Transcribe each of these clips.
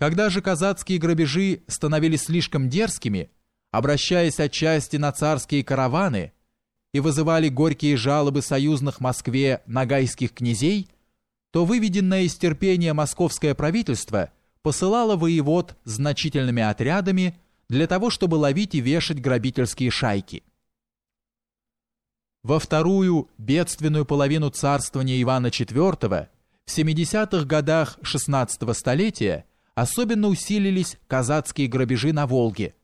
Когда же казацкие грабежи становились слишком дерзкими, обращаясь отчасти на царские караваны и вызывали горькие жалобы союзных Москве нагайских князей, то выведенное из терпения московское правительство посылало воевод значительными отрядами для того, чтобы ловить и вешать грабительские шайки. Во вторую бедственную половину царствования Ивана IV в 70-х годах XVI столетия особенно усилились казацкие грабежи на Волге,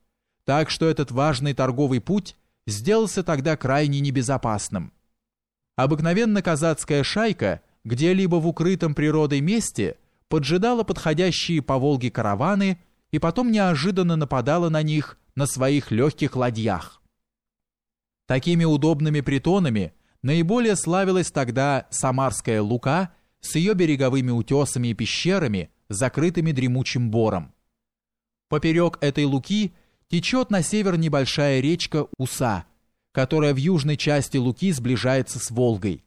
так что этот важный торговый путь сделался тогда крайне небезопасным. Обыкновенно казацкая шайка где-либо в укрытом природой месте поджидала подходящие по Волге караваны и потом неожиданно нападала на них на своих легких ладьях. Такими удобными притонами наиболее славилась тогда Самарская Лука с ее береговыми утесами и пещерами, закрытыми дремучим бором. Поперек этой Луки течет на север небольшая речка Уса, которая в южной части Луки сближается с Волгой.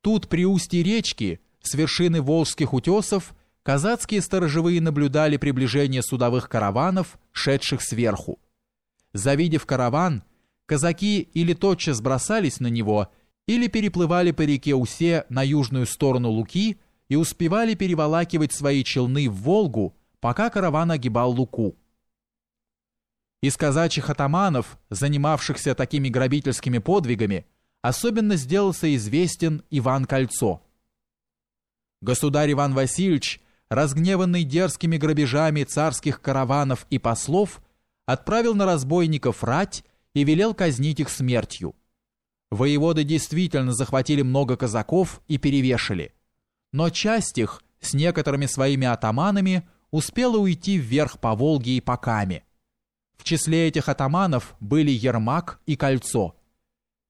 Тут при устье речки, с вершины Волжских утесов, казацкие сторожевые наблюдали приближение судовых караванов, шедших сверху. Завидев караван, казаки или тотчас бросались на него, или переплывали по реке Усе на южную сторону Луки и успевали переволакивать свои челны в Волгу, пока караван огибал Луку. Из казачьих атаманов, занимавшихся такими грабительскими подвигами, особенно сделался известен Иван Кольцо. Государь Иван Васильевич, разгневанный дерзкими грабежами царских караванов и послов, отправил на разбойников рать и велел казнить их смертью. Воеводы действительно захватили много казаков и перевешали, но часть их с некоторыми своими атаманами успела уйти вверх по Волге и по Каме. В числе этих атаманов были Ермак и Кольцо.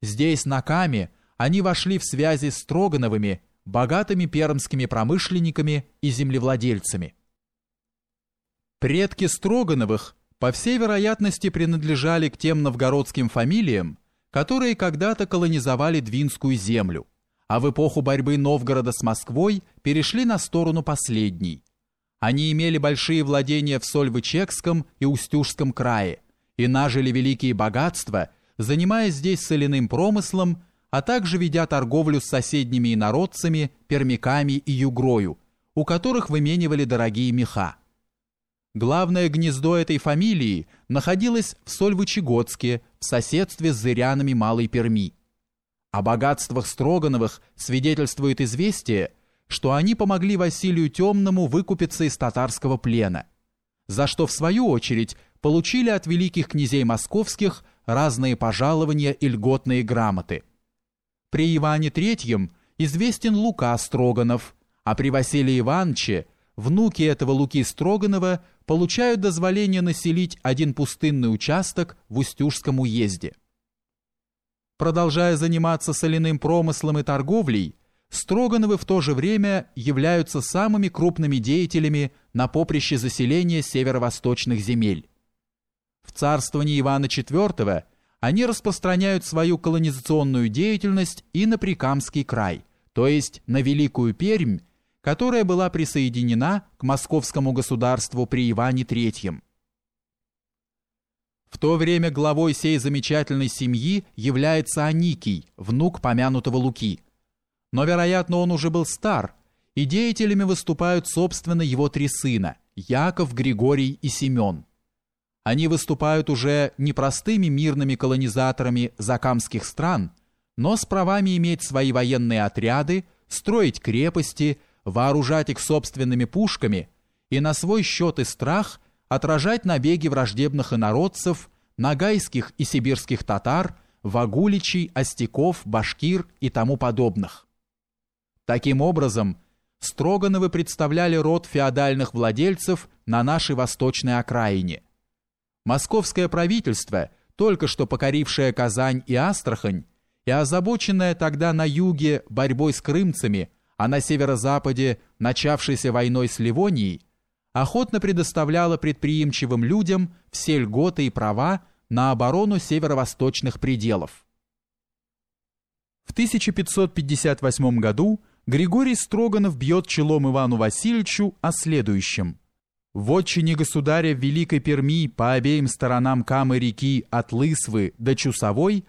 Здесь, на Каме, они вошли в связи с Строгановыми, богатыми пермскими промышленниками и землевладельцами. Предки Строгановых по всей вероятности принадлежали к тем новгородским фамилиям, которые когда-то колонизовали Двинскую землю, а в эпоху борьбы Новгорода с Москвой перешли на сторону последней. Они имели большие владения в Сольвычекском и Устюжском крае и нажили великие богатства, занимаясь здесь соляным промыслом, а также ведя торговлю с соседними инородцами, пермяками и югрою, у которых выменивали дорогие меха. Главное гнездо этой фамилии находилось в Сольвычегодске, в соседстве с зырянами Малой Перми. О богатствах Строгановых свидетельствует известие, что они помогли Василию Темному выкупиться из татарского плена, за что, в свою очередь, получили от великих князей московских разные пожалования и льготные грамоты. При Иване III известен Лука Строганов, а при Василии Ивановиче внуки этого Луки Строганова получают дозволение населить один пустынный участок в Устюжском уезде. Продолжая заниматься соляным промыслом и торговлей, Строгановы в то же время являются самыми крупными деятелями на поприще заселения северо-восточных земель. В царствовании Ивана IV они распространяют свою колонизационную деятельность и на Прикамский край, то есть на Великую Пермь которая была присоединена к московскому государству при Иване III. В то время главой сей замечательной семьи является Аникий, внук помянутого Луки. Но, вероятно, он уже был стар, и деятелями выступают, собственно, его три сына – Яков, Григорий и Семен. Они выступают уже не простыми мирными колонизаторами закамских стран, но с правами иметь свои военные отряды, строить крепости – вооружать их собственными пушками и на свой счет и страх отражать набеги враждебных инородцев, нагайских и сибирских татар, вагуличей, остяков, башкир и тому подобных. Таким образом, Строгановы представляли род феодальных владельцев на нашей восточной окраине. Московское правительство, только что покорившее Казань и Астрахань, и озабоченное тогда на юге борьбой с крымцами – а на северо-западе, начавшейся войной с Ливонией, охотно предоставляла предприимчивым людям все льготы и права на оборону северо-восточных пределов. В 1558 году Григорий Строганов бьет челом Ивану Васильевичу о следующем. В отчине государя Великой Перми по обеим сторонам Камы реки от Лысвы до Чусовой –